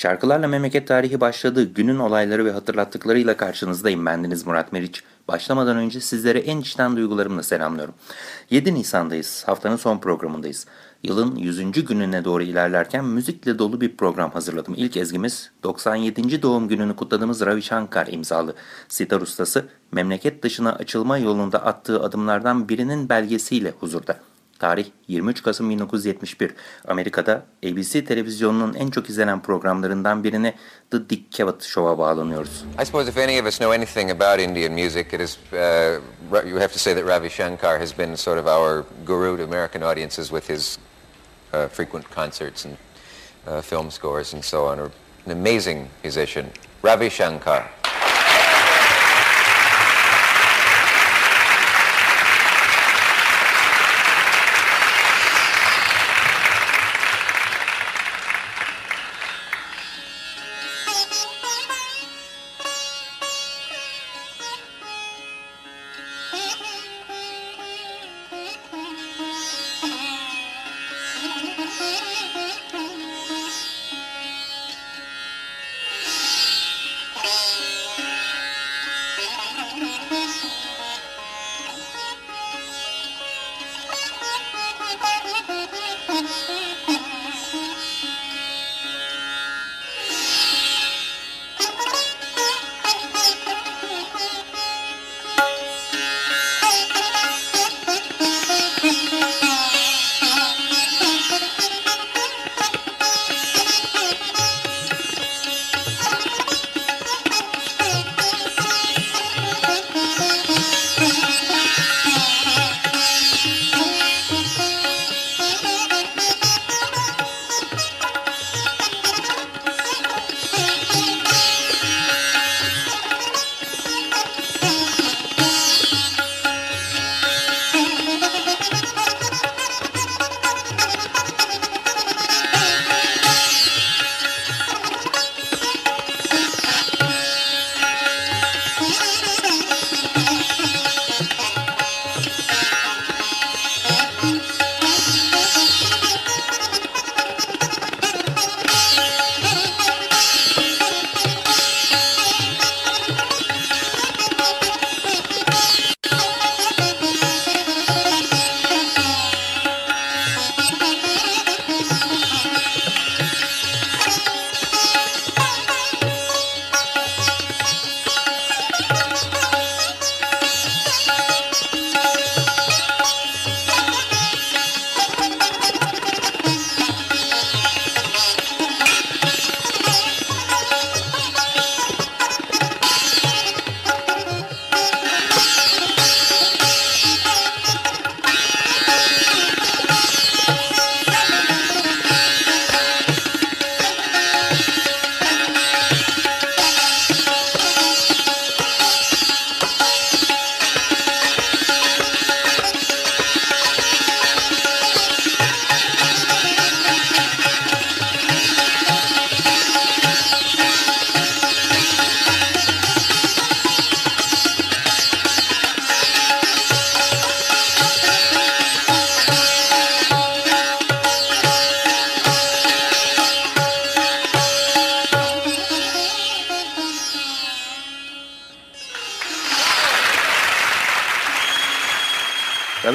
Şarkılarla Memleket Tarihi başladı. Günün olayları ve hatırlattıklarıyla karşınızdayım. Bendeniz Murat Meriç. Başlamadan önce sizlere en içten duygularımla selamlıyorum. 7 Nisan'dayız. Haftanın son programındayız. Yılın 100. gününe doğru ilerlerken müzikle dolu bir program hazırladım. İlk ezgimiz 97. doğum gününü kutladığımız Ravi Shankar imzalı sitar ustası memleket dışına açılma yolunda attığı adımlardan birinin belgesiyle huzurda. Tarih 23 Kasım 1971. Amerika'da ABC televizyonunun en çok izlenen programlarından birine The Dick Cavett Show'a bağlanıyoruz. I suppose if any of us know anything about Indian music, it is uh, you have to say that Ravi Shankar has been sort of our guru to American audiences with his uh, frequent concerts and uh, film scores and so on. An amazing musician, Ravi Shankar.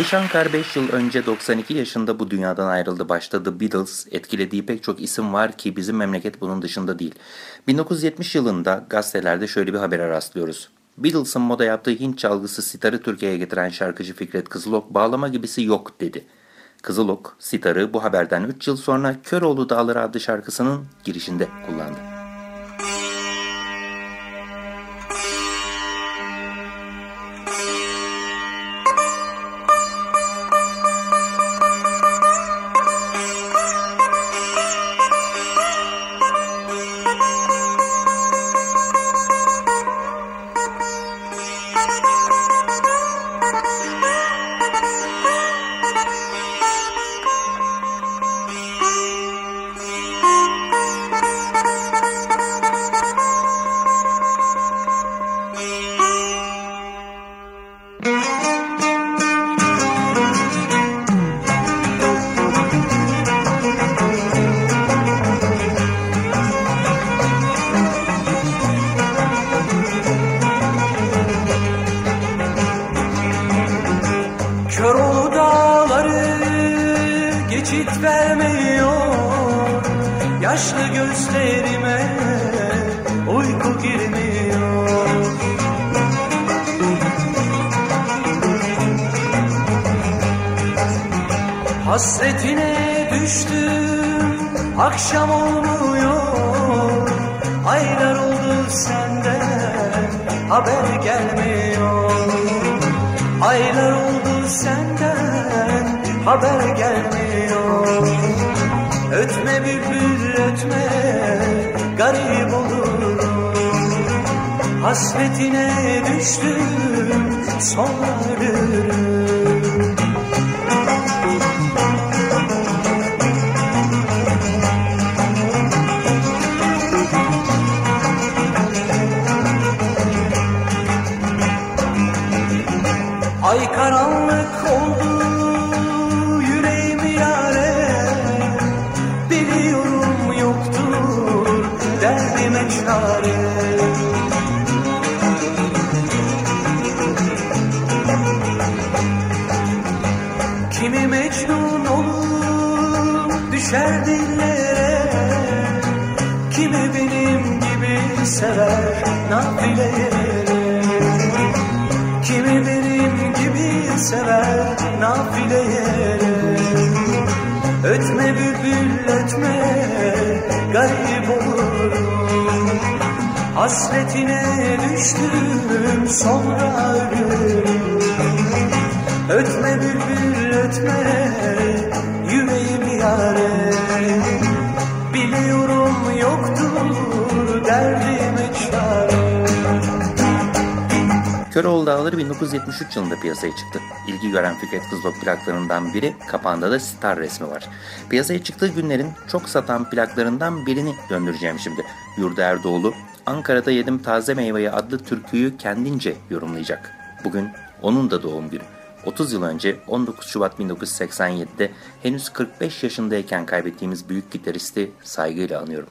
Shankar 5 yıl önce 92 yaşında bu dünyadan ayrıldı. Başta Beatles, etkilediği pek çok isim var ki bizim memleket bunun dışında değil. 1970 yılında gazetelerde şöyle bir habere rastlıyoruz. Beatles'ın moda yaptığı Hint çalgısı sitarı Türkiye'ye getiren şarkıcı Fikret Kızılok bağlama gibisi yok dedi. Kızılok, sitarı bu haberden 3 yıl sonra Köroğlu Dağları adlı şarkısının girişinde kullandı. Akşam olmuyor Aylar oldu senden haber gelmiyor. Aylar oldu senden haber gelmiyor. Ötme bülbül ötme garip olurum Hasretine düştüm sonra ölürüm nafileye Kimi benim gibi sever nafileye Ötme bülbül ötme garip olurum Hasretine düştüm sonra ölürüm. Ötme bülbül ötme yüreğim yare Biliyorum yoktur derdime Köroğlu Dağları 1973 yılında piyasaya çıktı. İlgi gören Fikret Kızılok plaklarından biri, kapağında da star resmi var. Piyasaya çıktığı günlerin çok satan plaklarından birini döndüreceğim şimdi. Yurda Erdoğlu, Ankara'da Yedim Taze Meyveyi adlı türküyü kendince yorumlayacak. Bugün onun da doğum günü. 30 yıl önce 19 Şubat 1987'de henüz 45 yaşındayken kaybettiğimiz büyük gitaristi saygıyla anıyorum.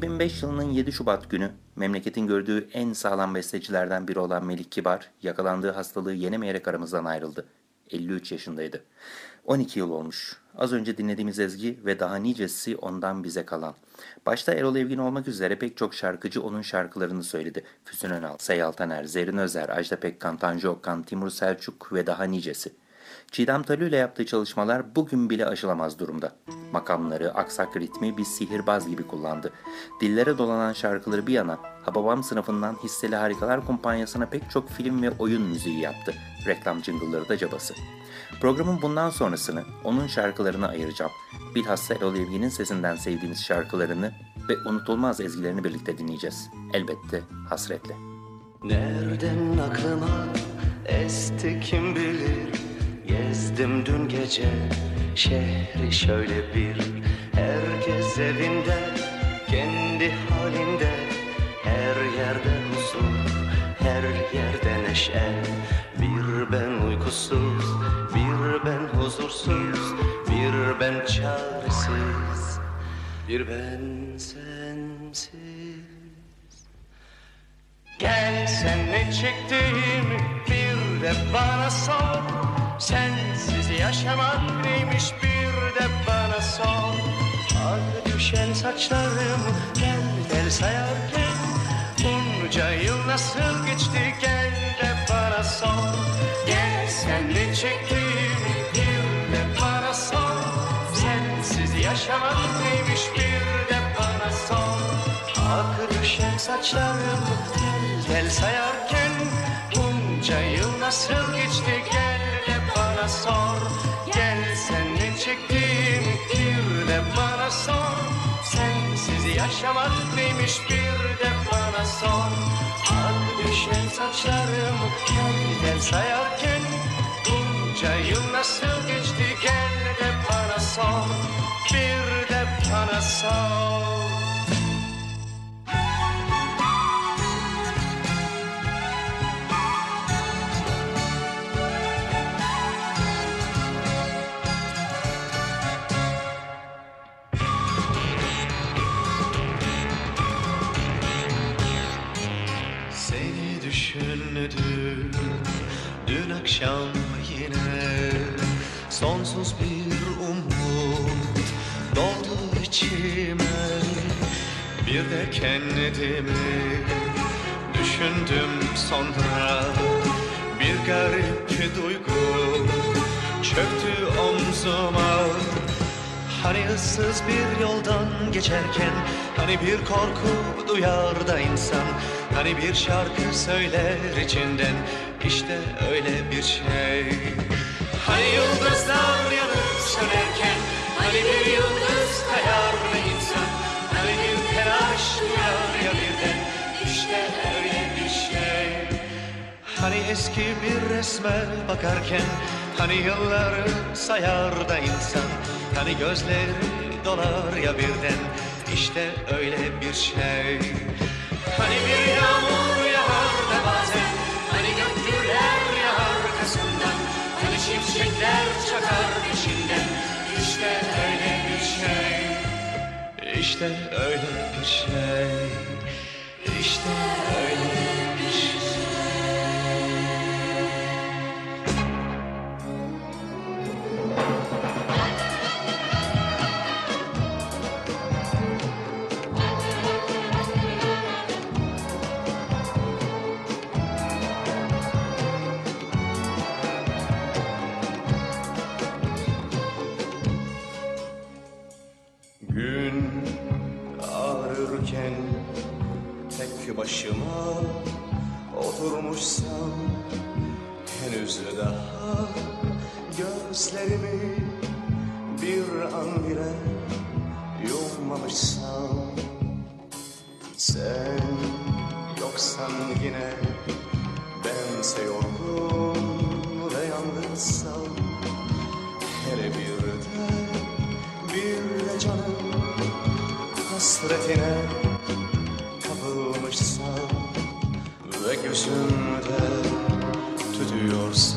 2005 yılının 7 Şubat günü memleketin gördüğü en sağlam bestecilerden biri olan Melik Kibar yakalandığı hastalığı yenemeyerek aramızdan ayrıldı. 53 yaşındaydı. 12 yıl olmuş. Az önce dinlediğimiz ezgi ve daha nicesi ondan bize kalan. Başta Erol Evgin olmak üzere pek çok şarkıcı onun şarkılarını söyledi. Füsun Önal, Seyal Taner, Zerrin Özer, Ajda Pekkan, Tanju Okkan, Timur Selçuk ve daha nicesi. Çiğdem Talü ile yaptığı çalışmalar bugün bile aşılamaz durumda. Makamları, aksak ritmi bir sihirbaz gibi kullandı. Dillere dolanan şarkıları bir yana, Hababam sınıfından Hisseli Harikalar Kumpanyası'na pek çok film ve oyun müziği yaptı. Reklam jingle'ları da cabası. Programın bundan sonrasını onun şarkılarına ayıracağım. Bilhassa Erol Evgin'in sesinden sevdiğimiz şarkılarını ve unutulmaz ezgilerini birlikte dinleyeceğiz. Elbette hasretle. Nereden aklıma esti kim bilir Gezdim dün gece şehri şöyle bir. Herkes evinde kendi halinde. Her yerde huzur her yerde neşe. Bir ben uykusuz bir ben huzursuz Bir ben çaresiz. Bir ben sensiz. Gel sen ne çektiğimi bir de bana sor Sensiz yaşamak neymiş bir de bana sor. Ak düşen saçlarım gel gel sayarken Bunca yıl nasıl geçti gel de bana sor. Gel sen ne çektiğimi bir de bana sor. Sensiz yaşamak neymiş bir de bana sor. Ak düşen saçlarım gel gel sayarken Bunca yıl nasıl geçti gel de sor. Gel sen ne çektiğimi bir de bana sor. Sensiz yaşamak neymiş bir de bana sor. Ak düşen saçlarım gel sayarken? Bunca yıl nasıl geçti gel de bana sor. Bir de bana sor düşündüm dün akşam yine Sonsuz bir umut doldu içime. Bir de kendimi düşündüm sonra. Bir garip duygu çöktü omzuma. Hani ıssız bir yoldan geçerken Hani bir korku duyar da insan Hani bir şarkı söyler içinden. İşte öyle bir şey. Hani yıldızlar yanıp sönerken Hani bir yıldız kayar da insan. Hani bir telaş duyar ya birden. İşte öyle bir şey. Hani eski bir resme bakarken Hani yılları sayar da insan. Hani gözleri dolar ya birden. İşte öyle bir şey Hani bir yağmur yağar da bazen Hani gökyüller yağar arkasından Hani şimşekler çakar peşinden. İşte öyle bir şey. İşte öyle bir şey. İşte öyle bir şey başıma oturmuşsam gözümde tütüyorsa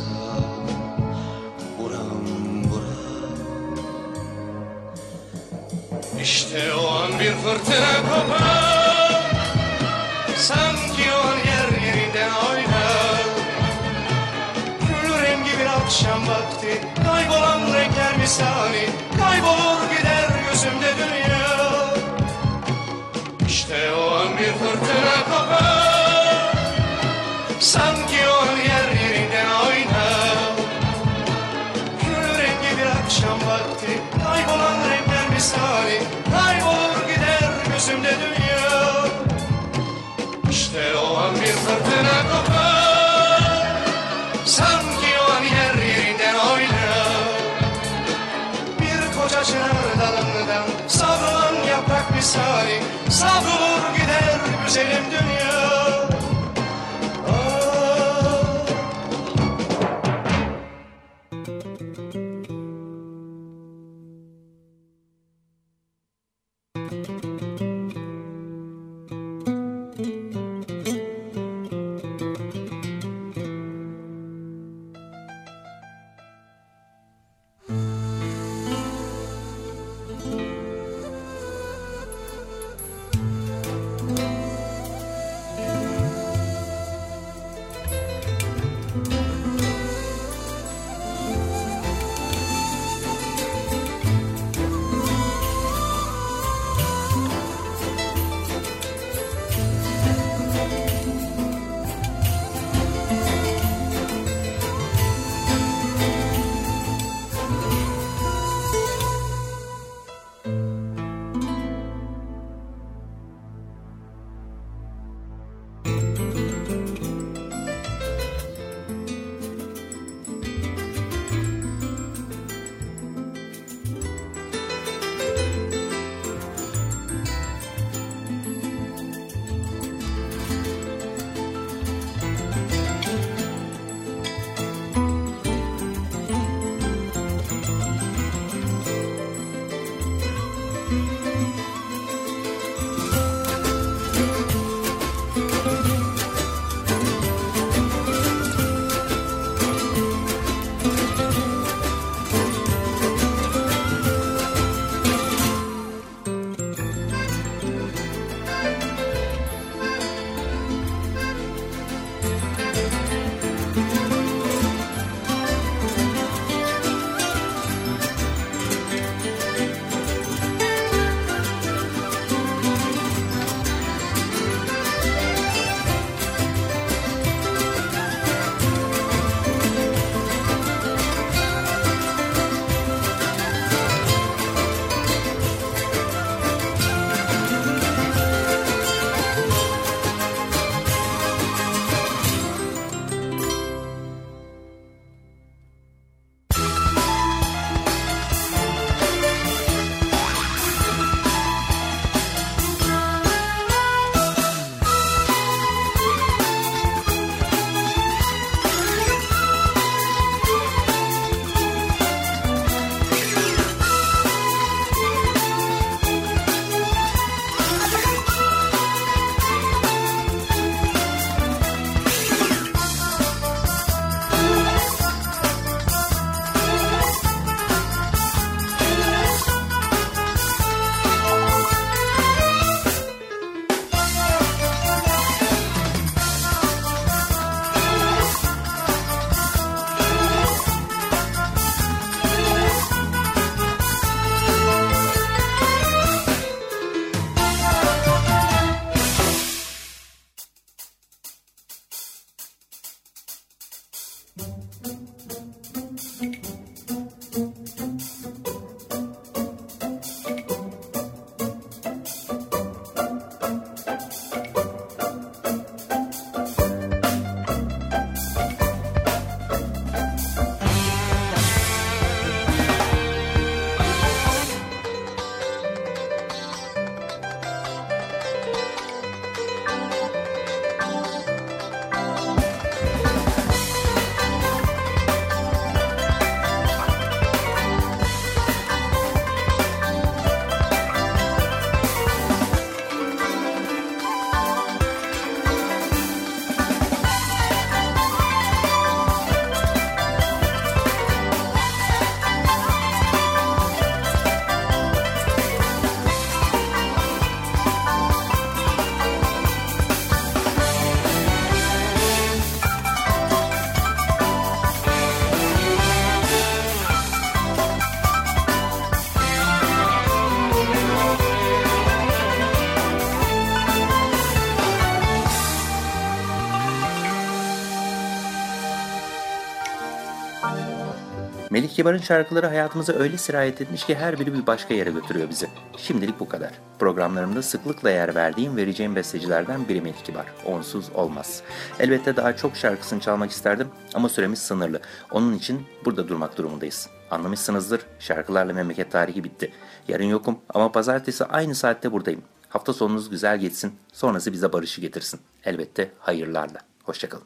buram buram İşte o an bir fırtına kopar. Sanki o an yer yeniden oynar. Gül rengi bir akşam vakti. Kaybolan renkler misali. Kaybolur gider gözümde dünya. Renkler Kibar'ın şarkıları hayatımıza öyle sirayet etmiş ki her biri bir başka yere götürüyor bizi. Şimdilik bu kadar. Programlarımda sıklıkla yer verdiğim vereceğim bestecilerden biri Melih Kibar. Onsuz olmaz. Elbette daha çok şarkısını çalmak isterdim ama süremiz sınırlı. Onun için burada durmak durumundayız. Anlamışsınızdır şarkılarla memleket tarihi bitti. Yarın yokum ama pazartesi aynı saatte buradayım. Hafta sonunuz güzel geçsin, sonrası bize barışı getirsin. Elbette hayırlarla. Hoşçakalın.